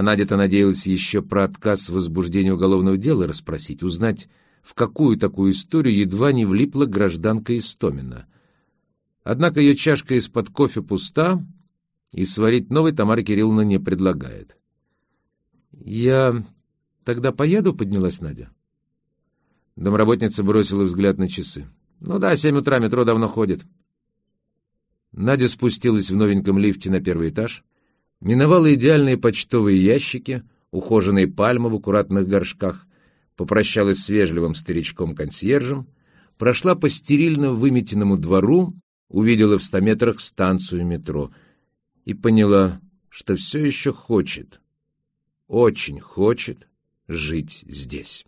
А Надя-то надеялась еще про отказ в возбуждении уголовного дела расспросить, узнать, в какую такую историю едва не влипла гражданка Истомина. Однако ее чашка из-под кофе пуста, и сварить новый Тамара Кирилловна не предлагает. «Я тогда поеду?» — поднялась Надя. Домработница бросила взгляд на часы. «Ну да, семь утра, метро давно ходит». Надя спустилась в новеньком лифте на первый этаж, миновала идеальные почтовые ящики, ухоженные пальмы в аккуратных горшках, попрощалась с вежливым старичком-консьержем, прошла по стерильно выметенному двору, увидела в ста метрах станцию метро и поняла, что все еще хочет, очень хочет жить здесь.